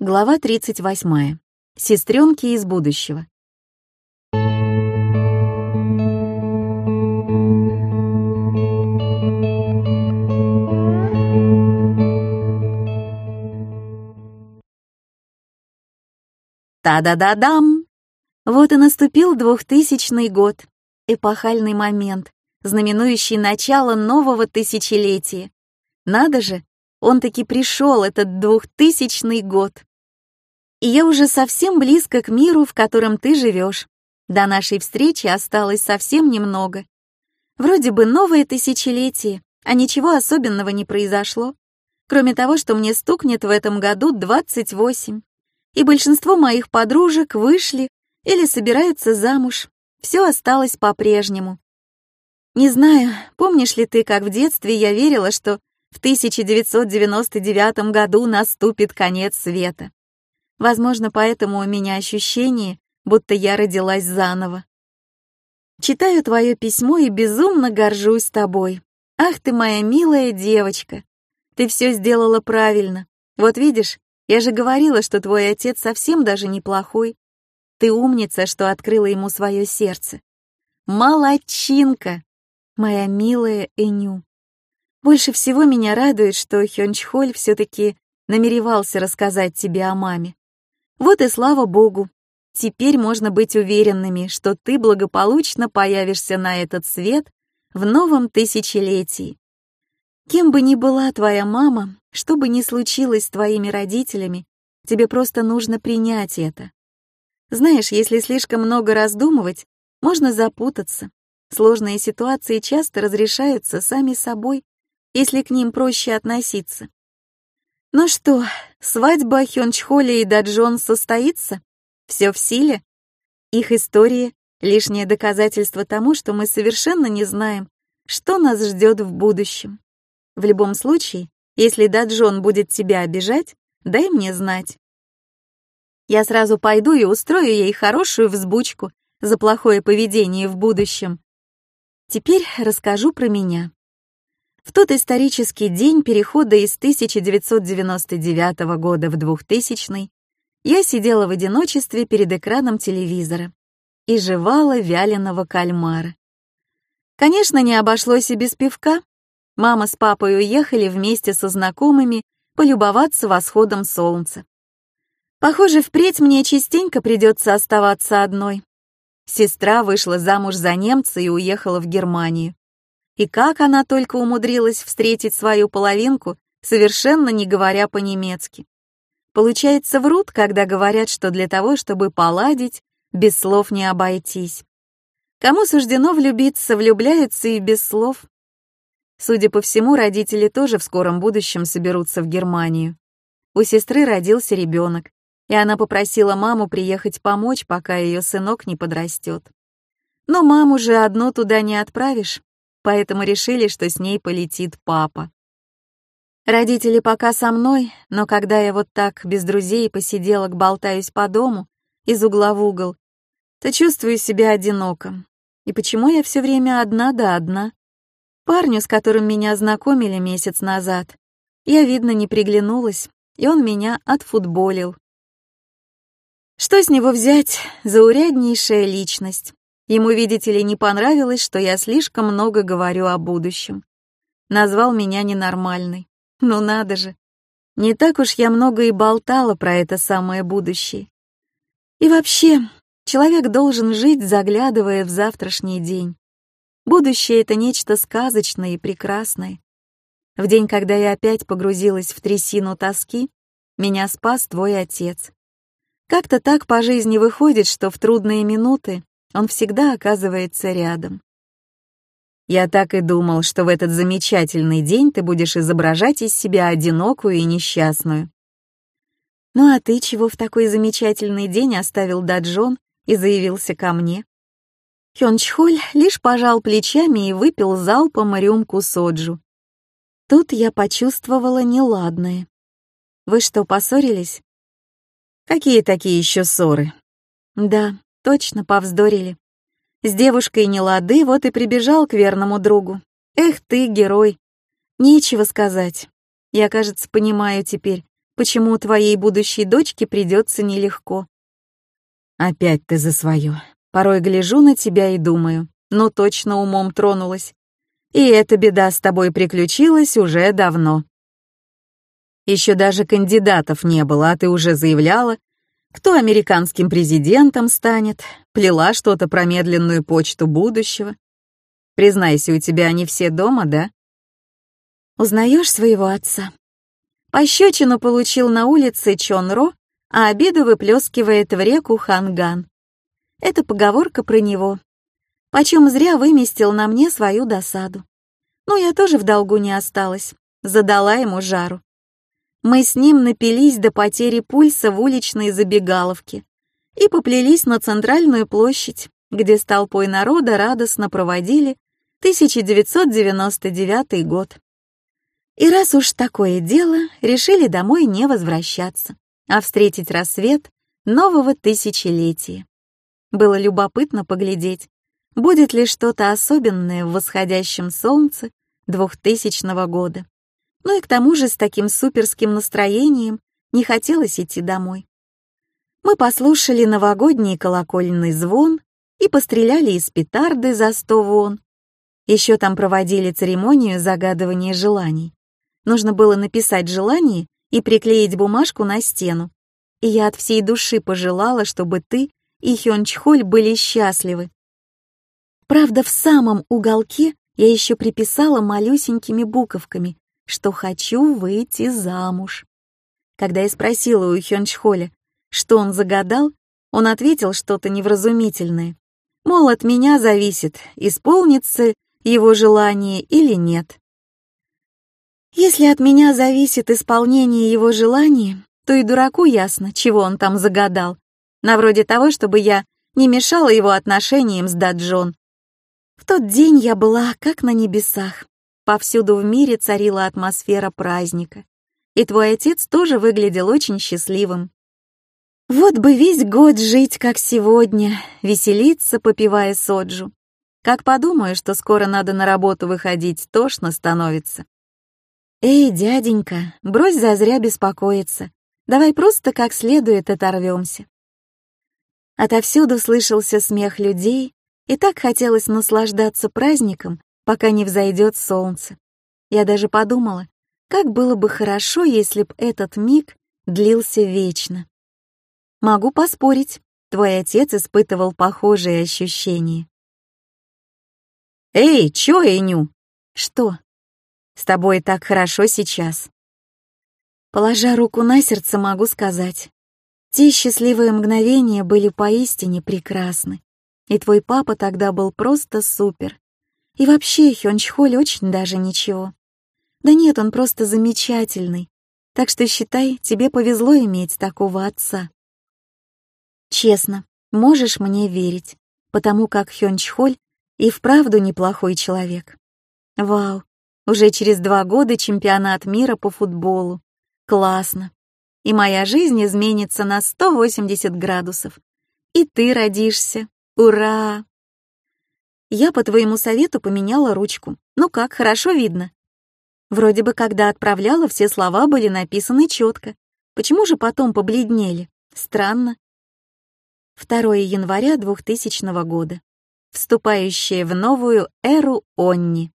Глава 38. Сестренки из будущего. Та-да-да-дам! Вот и наступил двухтысячный год, эпохальный момент, знаменующий начало нового тысячелетия. Надо же, он таки пришел, этот двухтысячный год. И я уже совсем близко к миру, в котором ты живешь. До нашей встречи осталось совсем немного. Вроде бы новое тысячелетие, а ничего особенного не произошло, кроме того, что мне стукнет в этом году 28, и большинство моих подружек вышли или собираются замуж. Все осталось по-прежнему. Не знаю, помнишь ли ты, как в детстве я верила, что в 1999 году наступит конец света. Возможно, поэтому у меня ощущение, будто я родилась заново. Читаю твое письмо и безумно горжусь тобой. Ах ты моя милая девочка. Ты все сделала правильно. Вот видишь, я же говорила, что твой отец совсем даже неплохой. Ты умница, что открыла ему свое сердце. Молодчинка, моя милая Эню. Больше всего меня радует, что Хёнчхоль все-таки намеревался рассказать тебе о маме. Вот и слава богу. Теперь можно быть уверенными, что ты благополучно появишься на этот свет в новом тысячелетии. Кем бы ни была твоя мама, что бы ни случилось с твоими родителями, тебе просто нужно принять это. Знаешь, если слишком много раздумывать, можно запутаться. Сложные ситуации часто разрешаются сами собой, если к ним проще относиться. Ну что, свадьба Хёнчхоли и Даджон состоится? Все в силе? Их история — лишнее доказательство тому, что мы совершенно не знаем, что нас ждет в будущем. В любом случае, если Даджон будет тебя обижать, дай мне знать. Я сразу пойду и устрою ей хорошую взбучку за плохое поведение в будущем. Теперь расскажу про меня. В тот исторический день перехода из 1999 года в 2000 я сидела в одиночестве перед экраном телевизора и жевала вяленого кальмара. Конечно, не обошлось и без пивка. Мама с папой уехали вместе со знакомыми полюбоваться восходом солнца. Похоже, впредь мне частенько придется оставаться одной. Сестра вышла замуж за немца и уехала в Германию. И как она только умудрилась встретить свою половинку, совершенно не говоря по-немецки. Получается, врут, когда говорят, что для того, чтобы поладить, без слов не обойтись. Кому суждено влюбиться, влюбляются и без слов. Судя по всему, родители тоже в скором будущем соберутся в Германию. У сестры родился ребенок, и она попросила маму приехать помочь, пока ее сынок не подрастет. Но маму же одну туда не отправишь поэтому решили, что с ней полетит папа. Родители пока со мной, но когда я вот так без друзей посидела, болтаюсь по дому, из угла в угол, то чувствую себя одиноко. И почему я все время одна да одна? Парню, с которым меня знакомили месяц назад, я, видно, не приглянулась, и он меня отфутболил. Что с него взять? Зауряднейшая личность. Ему, видите ли, не понравилось, что я слишком много говорю о будущем. Назвал меня ненормальной. Ну надо же. Не так уж я много и болтала про это самое будущее. И вообще, человек должен жить, заглядывая в завтрашний день. Будущее — это нечто сказочное и прекрасное. В день, когда я опять погрузилась в трясину тоски, меня спас твой отец. Как-то так по жизни выходит, что в трудные минуты он всегда оказывается рядом. Я так и думал, что в этот замечательный день ты будешь изображать из себя одинокую и несчастную. Ну а ты чего в такой замечательный день оставил Даджон и заявился ко мне? Хёнчхоль лишь пожал плечами и выпил залпом рюмку соджу. Тут я почувствовала неладное. Вы что, поссорились? Какие такие еще ссоры? Да, Точно повздорили. С девушкой не лады, вот и прибежал к верному другу. Эх ты, герой. Нечего сказать. Я, кажется, понимаю теперь, почему твоей будущей дочке придется нелегко. Опять ты за свое. Порой гляжу на тебя и думаю, ну точно умом тронулась. И эта беда с тобой приключилась уже давно. Еще даже кандидатов не было, а ты уже заявляла, кто американским президентом станет, плела что-то про медленную почту будущего. Признайся, у тебя они все дома, да? Узнаешь своего отца? Пощечину получил на улице Чонро, а обиду выплескивает в реку Ханган. Это поговорка про него. Почем зря выместил на мне свою досаду. Ну, я тоже в долгу не осталась. Задала ему жару. Мы с ним напились до потери пульса в уличной забегаловке и поплелись на центральную площадь, где с толпой народа радостно проводили 1999 год. И раз уж такое дело, решили домой не возвращаться, а встретить рассвет нового тысячелетия. Было любопытно поглядеть, будет ли что-то особенное в восходящем солнце двухтысячного года. Ну и к тому же с таким суперским настроением не хотелось идти домой. Мы послушали новогодний колокольный звон и постреляли из петарды за сто вон. Еще там проводили церемонию загадывания желаний. Нужно было написать желание и приклеить бумажку на стену. И я от всей души пожелала, чтобы ты и Хёнчхоль были счастливы. Правда, в самом уголке я еще приписала малюсенькими буковками, что хочу выйти замуж. Когда я спросила у Хёнчхоля, что он загадал, он ответил что-то невразумительное. Мол, от меня зависит, исполнится его желание или нет. Если от меня зависит исполнение его желаний, то и дураку ясно, чего он там загадал. На вроде того, чтобы я не мешала его отношениям с Даджон. В тот день я была как на небесах. Повсюду в мире царила атмосфера праздника. И твой отец тоже выглядел очень счастливым. Вот бы весь год жить, как сегодня, веселиться, попивая соджу. Как подумаю, что скоро надо на работу выходить, тошно становится. «Эй, дяденька, брось зазря беспокоиться. Давай просто как следует оторвемся». Отовсюду слышался смех людей, и так хотелось наслаждаться праздником, пока не взойдет солнце. Я даже подумала, как было бы хорошо, если б этот миг длился вечно. Могу поспорить, твой отец испытывал похожие ощущения. «Эй, чё, Эню?» «Что?» С тобой так хорошо сейчас. Положа руку на сердце, могу сказать. Те счастливые мгновения были поистине прекрасны. И твой папа тогда был просто супер. И вообще, Хёнчхоль очень даже ничего. Да нет, он просто замечательный. Так что считай, тебе повезло иметь такого отца. Честно, можешь мне верить, потому как Хёнчхоль и вправду неплохой человек. Вау, уже через два года чемпионат мира по футболу. Классно. И моя жизнь изменится на 180 градусов. И ты родишься. Ура! Я по твоему совету поменяла ручку. Ну как, хорошо видно? Вроде бы, когда отправляла, все слова были написаны четко. Почему же потом побледнели? Странно. 2 января 2000 года. Вступающая в новую эру Онни.